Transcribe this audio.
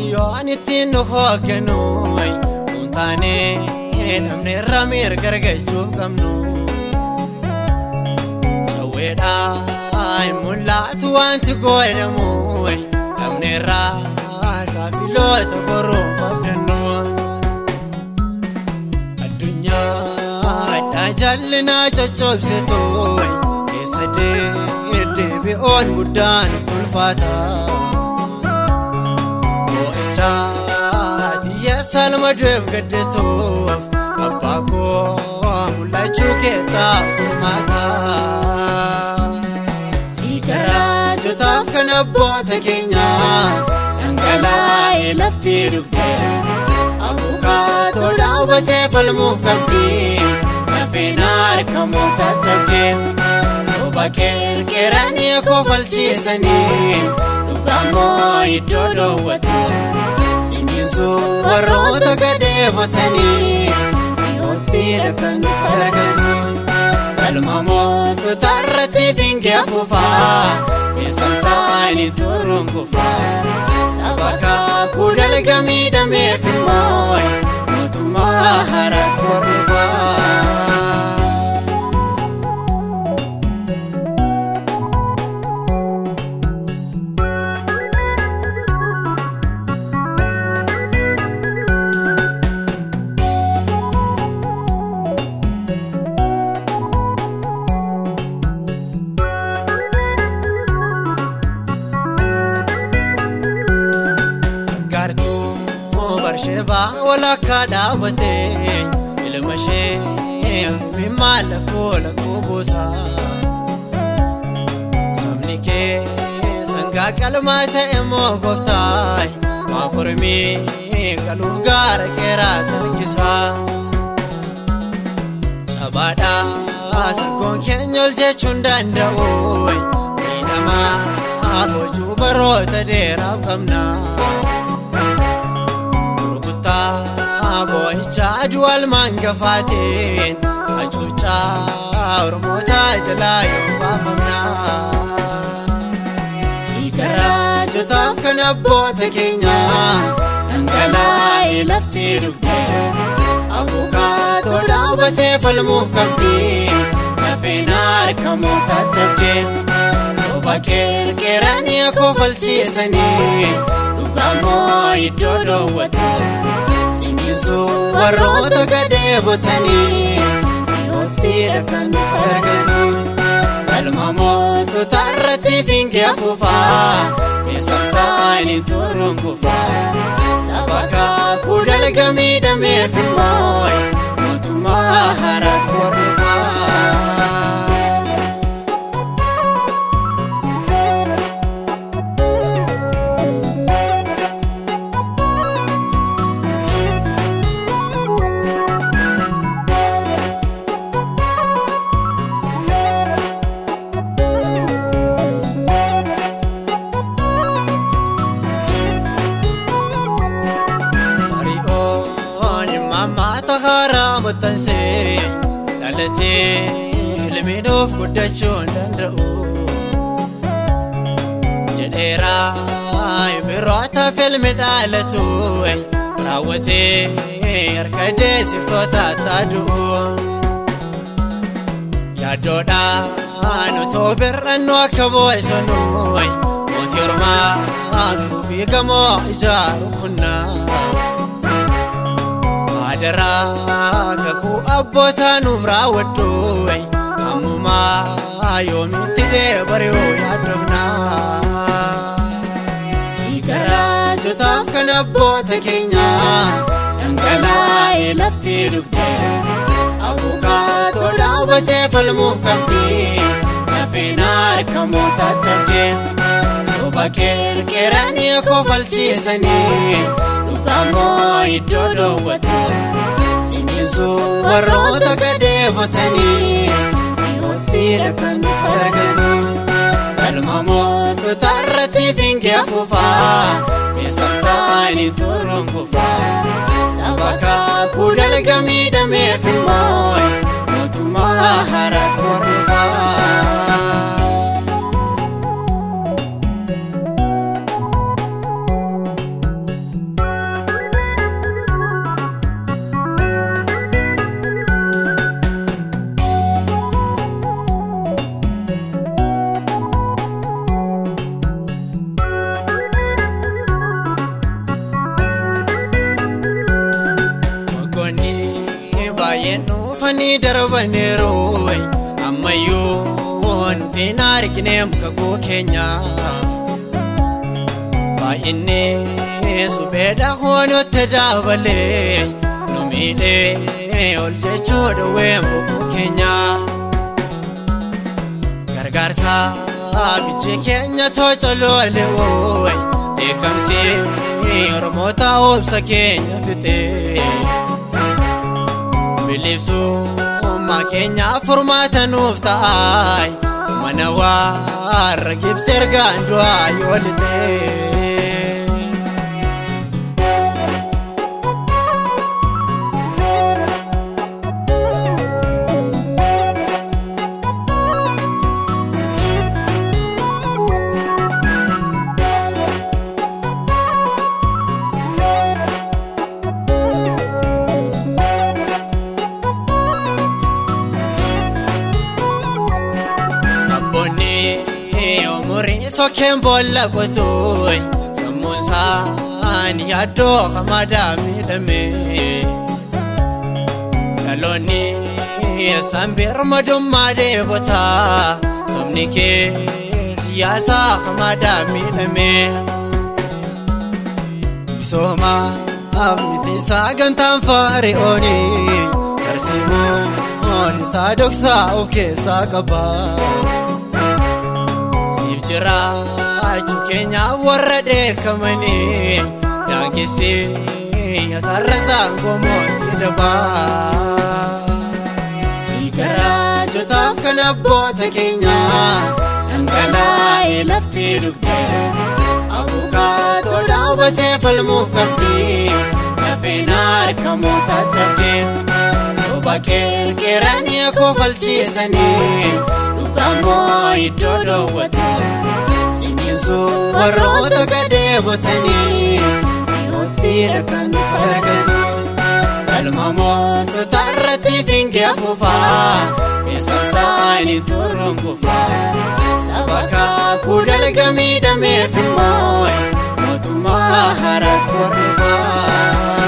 nu hoogganu kun taanee namni irra mirga argachuuf qabnu cawweedhaa hin mul'atu wanti godhamu namni irraa saafiloota boruun qabdannu addunyaa addaa jallinaa coccobsitu keessa deebi'oon guddaan ulfaata Tiyya salmaduuf gaddatuuf abbaa koo mul'achuu keetaa furmaata. Garaachotaaf kan abboota keenyaa dhangalaa'ee lafti dugdee abukaatoo daawwatee falmuuf qabdii lafeen harkamoota cabdee soba qeerqeeranii kofalchiisanii dhugamoo iddoo dhoowwatu. Ciniinsuun warroota gadeebatanii dhiyoottidha kan argatu. Galma mootota irratti fiingee afuufaa keessan isaanii turuun kufaa. Saba kaakuu dalga miidhameef immoo Barshebaa walakkaa dhaabbatee ilma ishee mimmaa lakkoo lakkoo boosaa. Sabni kee sangaa qalmaa ta'e moo gooftaa maafurmii qaluuf gaara qeeraa tarkisaa. Cabaadhaa saggoon keenya ol jechuun danda'u miidhamaa boojuu baroota dheeraaf qabnaa. Boo'icha aduwal maangafaateen hacuuccaa Oromoota jalaa yoo baafamnaa. Garaachotaaf kan abboota keenyaa dhangalaa'ee lafti dugdee abukaatoo dhaabbatee falmuuf qabdii lafeen harkamoota cabdee soba qeerqeeranii kofalchiisanii dhugamoo iddoo dhoowwatu. Ciniinsuun warroota gadeebatanii dhiyoottidha kan argatu. Galma mootota irratti fiingee afuufaa keessan isaanii turuun kufaa. Saba kaakuu dalga miidhameef immoo mootummaa haaraatu hordofaa. Maxxansee dhalatee ilmiidhoof guddachuu hin danda'u. Jedheeraa birootaaf ilmi dhaalatu raawwatee harka deessiftoota taadu'u. Yaaddoodhaan otoo birrannu akka boo'isanu mootii ormaa tuubii gamoo ijaaru Adaraa kakuu abbootaa nuuf raawwadhu ammumaa yoomitti deebari'uu yaaddomnaa. Garaachotaaf kan abboota keenyaa dhangalaa'ee lafti dugdee abukaatoo dhaabbatee falmuuf qabdii lafeen harkamoota cabdee soba qeerqeeranii kofalchiisanii. Dhugamoo iddoo dhoowwatu ciniinsuun warroota gadeebatanii dhiyoottidha kan argatu. Galma mootota irratti fiingee afuufaa keessan isaanii turuun kufaa. Saba kaakuu dalga miidhameef immoo mootummaa haaraatu hordofaa. Darbanii darbaniiru ammayyuu nuti hin argine kakuu keenya baay'inni supheedha hoonotti daabalee nu miidhee ol jechuu dhowwee boquu keenya gargaarsa bichi keenya tocoloole ooy beekamsi oromoota obsa keenya fixee bilisummaa keenya furmaata nuuf ta'ay mana warra gibsi ergaan du'aa yoo lixee. Sokkeen boolla qotuun sammuun isaanii yaaddoo hamaadhaa miidhame. Dhaloonni isaan birmadummaa deebotaa sabni kee siyaasa hamaadhaa miidhame. Misoomaaf miti sagantaan faari'oonii tarsiimoon isaa dhoksaa of keessaa qaba. Siif jiraachuu keenya warra dheekkamanii daangessee yatarrasaan gomooti dabaa. Garaachotaaf kan abboota keenya dhangala'ee laftee dugdee abukaatoo dhaabatee falmuuf qabdee lafeen harkamoota cabdee soba qeerqeeranii akkoo falchiisanii dhugamoo iddoo dhoowwatu ciniinsuun warroota gadee botanii dhiyoottidha kan argatu. Almamoota irratti fiingee afuufaa keessan isaanii turuun kufaa saba kaakuu dalga miidhameef immoo mootummaa haaraa hordofaa.